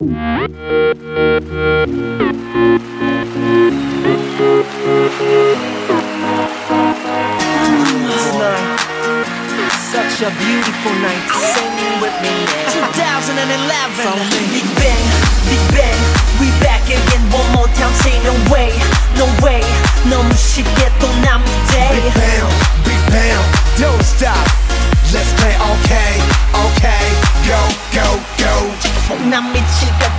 Such a beautiful night. Sing with me now. 2011. Big Bang, Big Bang. We back again one more time. Say no way, no way. 너무 쉽게 또 남이 day. Big bam, big bam, don't stop. Let's play okay, okay, go, go, go. 난 미칠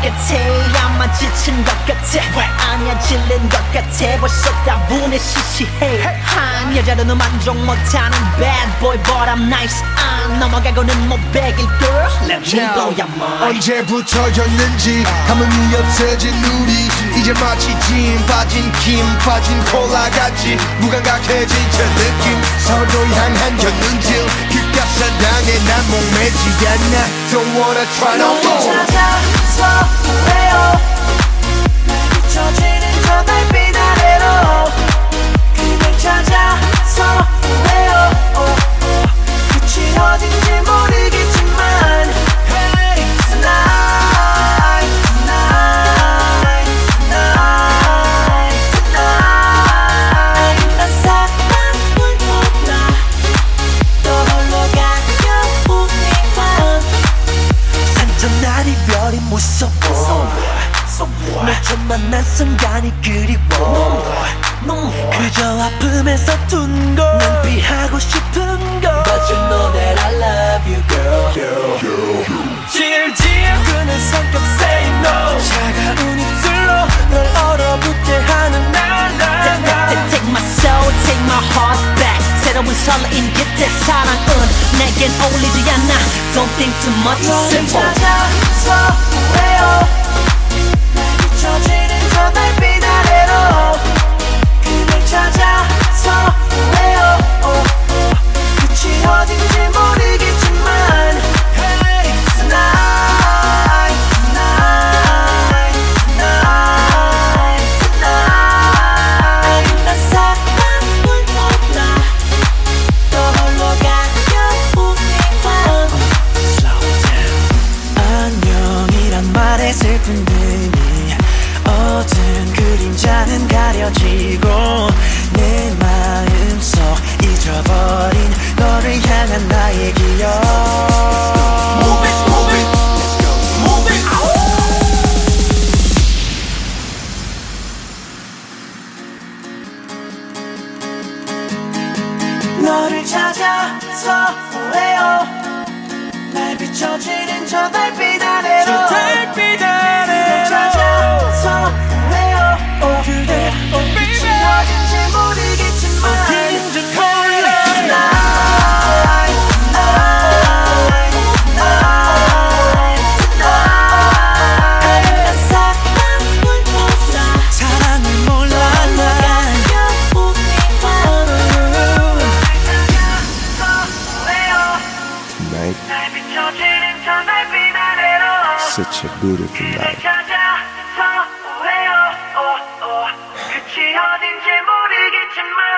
아마 지친 것 같아. 왜 아냐 질린 것 같아. 벌써 다분해 시시해. 한 여자로는 만족 못하는 bad boy but I'm nice. 안 넘어가고는 못 베길 girl. Let me blow your mind. 언제부터였는지 감흥이 없어진 우리. 이제 마치 진 빠진 김 빠진 콜라 같이 무감각해진 저 느낌. 서로 향한 견눈질. 그깟 사랑에 난 목매지 않아. Don't wanna try no more 찾아서 널 처음 만난 순간이 그리워 그저 아픔에서 둔걸난 피하고 싶은 걸 But you know that I love you girl 질질 끄는 성격 say no 차가운 입술로 널 얼어붙게 하는 날날 Take my soul, take my heart back 새로운 설레임 곁에 사랑은 내겐 어울리지 않아 Don't think too much, simple 찾아서 왜요 watching 지고 내 마음속 잊어버린 너를 향한 나의 기억. Move it, move it, move it, 너를 찾아 such a beautiful night. 찾아서 오해요, 오, 오. 끝이 어딘지 모르겠지만.